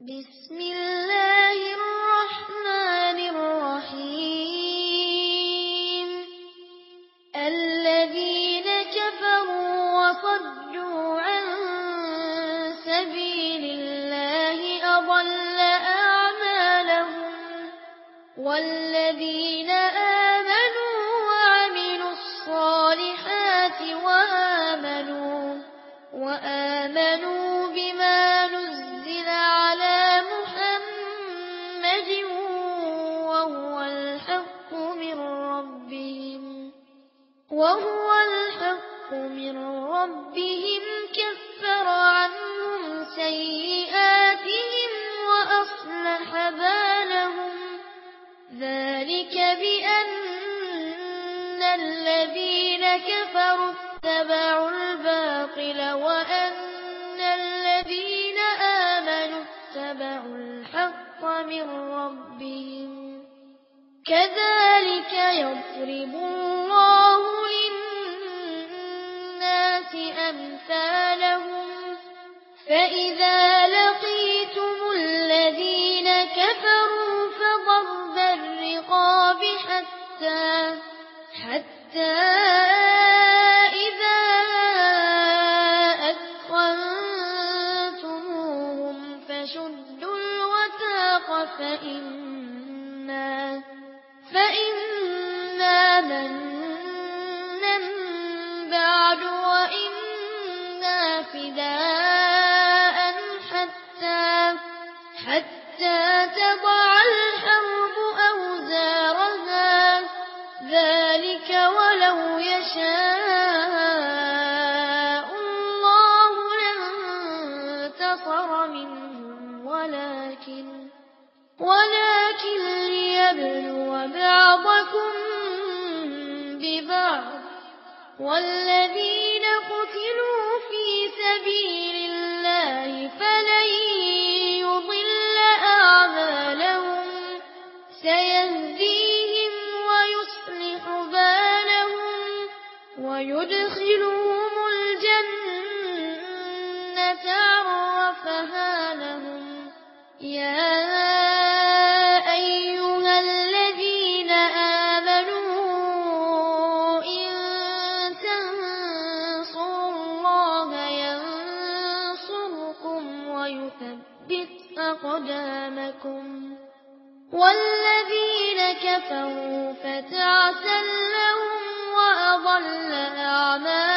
بسم الله الليل وأن الذين آمنوا اتبعوا الحق من ربهم كذلك يضرب الله للناس أمثالهم فإذا لقيتم الذين كفروا فضرب الرقاب حتى حتى أوفوا الوثاق فإنا, فإنا منا بعد وإنا فِدَاءٌ ولكن ولكن ليبلو بعضكم ببعض والذين قتلوا في سبيل الله فلن يضل أعمالهم سيهديهم ويصلح بالهم ويدخلون يا أيها الذين آمنوا إن تنصروا الله ينصركم ويثبت أقدامكم والذين كفروا فتعسل لهم وأضل أعمالهم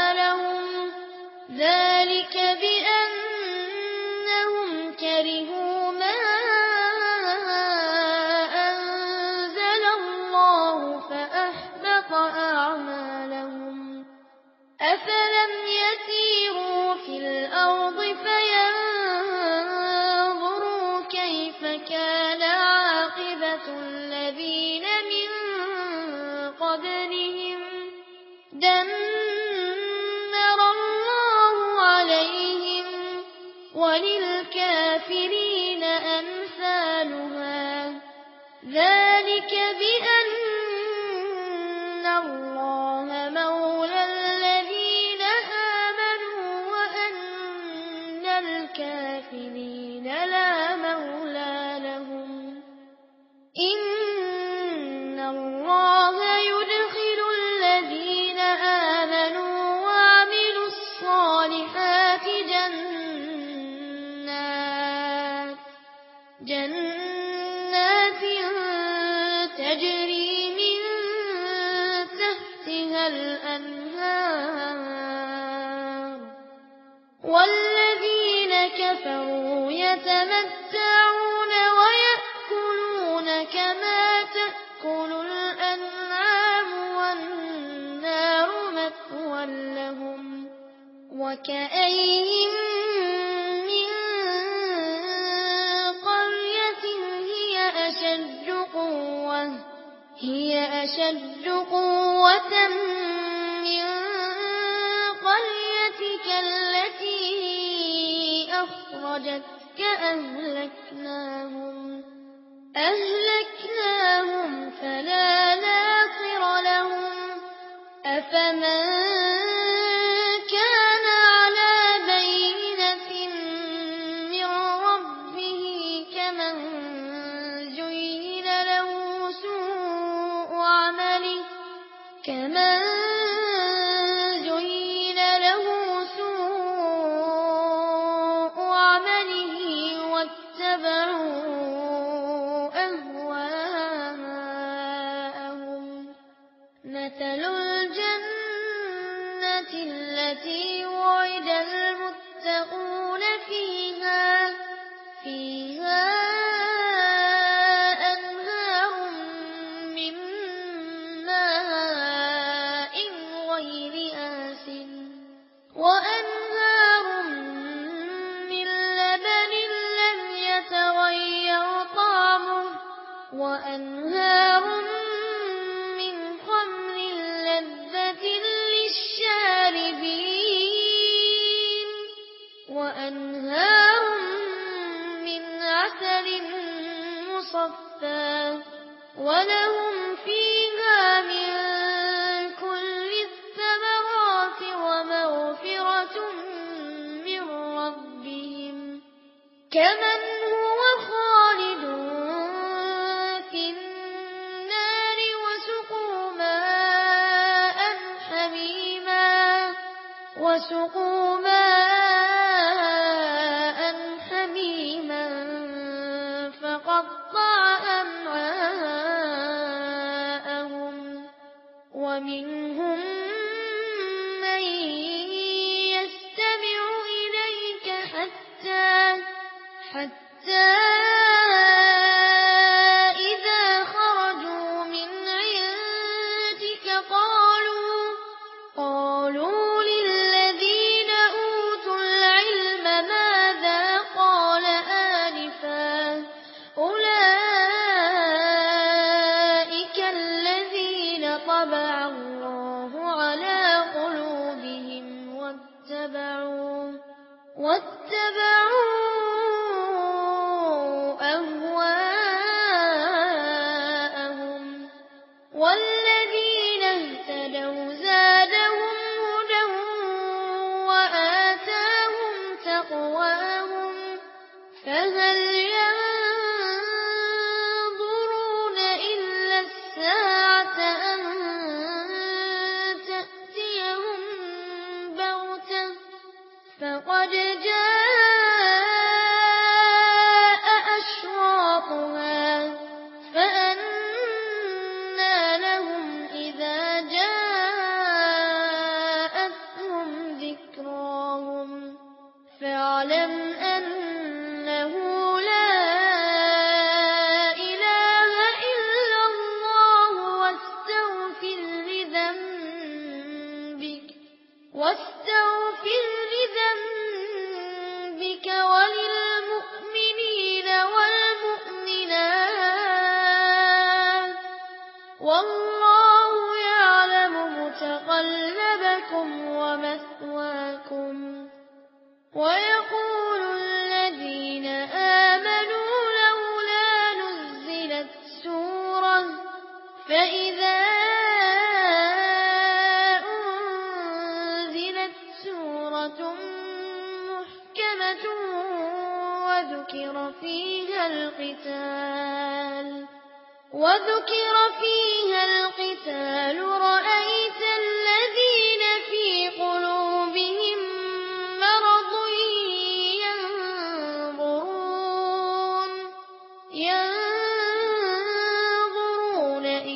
الأنهار والذين كفروا يتمتعون ويأكلون كما تأكل الأنعام والنار مثوى لهم وكأين من قرية هي أشد قوة هي أشد قوة من قريتك التي أخرجتك أهلكناهم أهلكناهم فلا ناصر لهم. أفمن كما ولهم فيها من كل الثمرات ومغفرة من ربهم كمن هو خالد في النار وسقوا ماء حميما وسقوا ماء ومن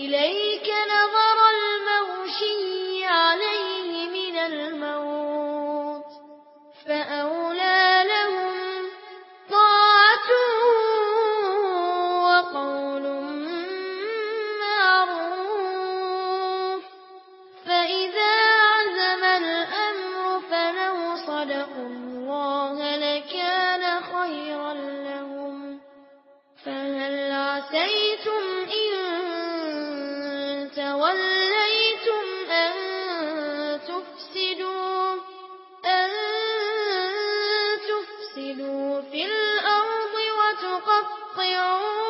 إليك نظر تَوَلَّيْتُمْ أن تفسدوا أن تفسدوا في الأرض وتقطعوا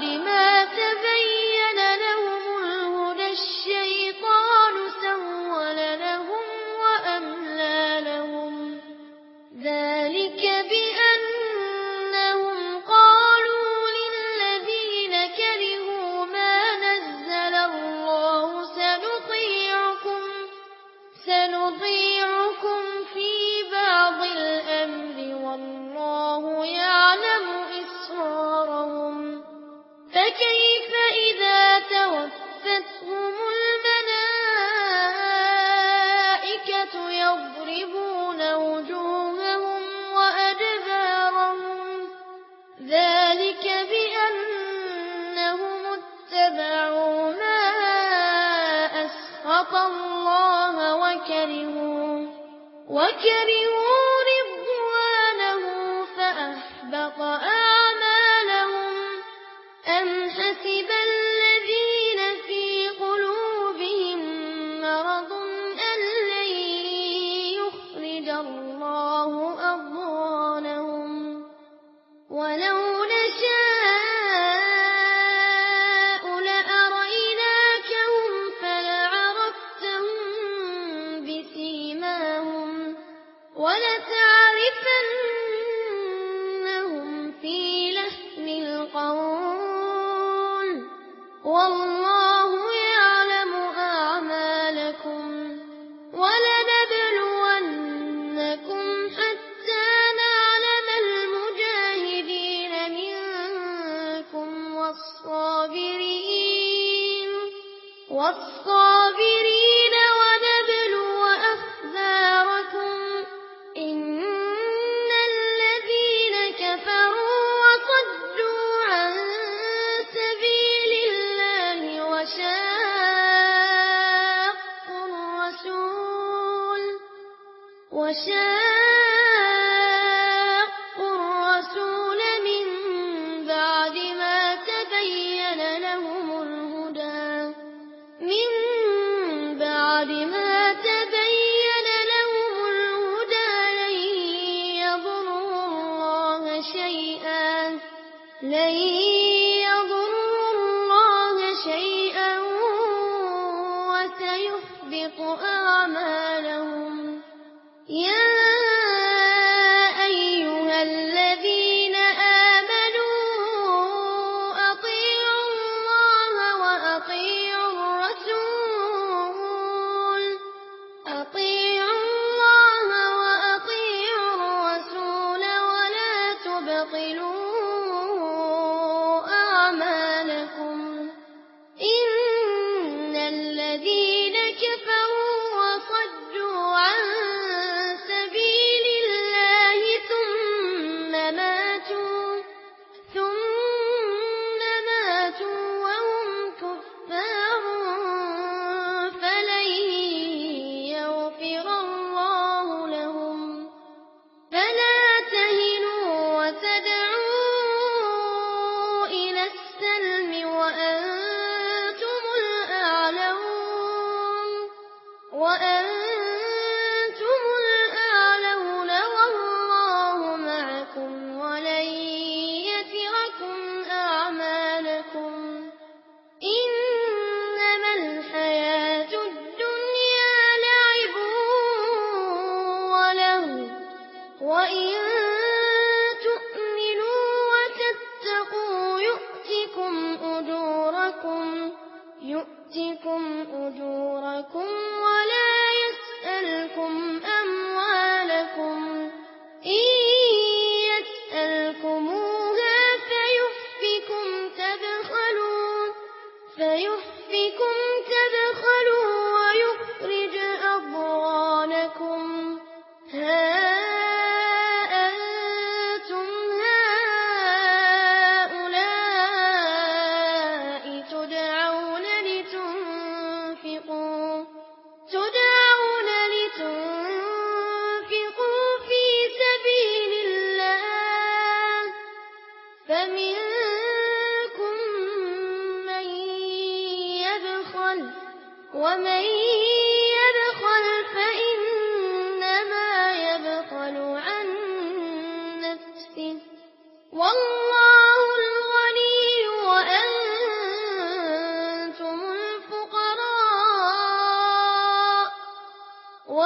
你们。فكيف إذا توفتهم الملائكة يضربون وجوههم وأدبارهم؟ ذلك بأنهم اتبعوا ما أسخط الله وكرهوا وكرهوا حسب والله يؤتكم أجوركم ولا يسألكم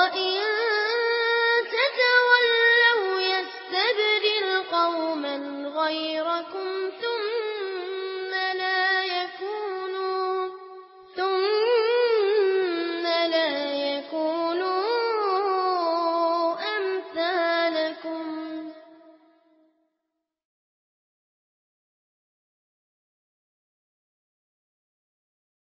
وإن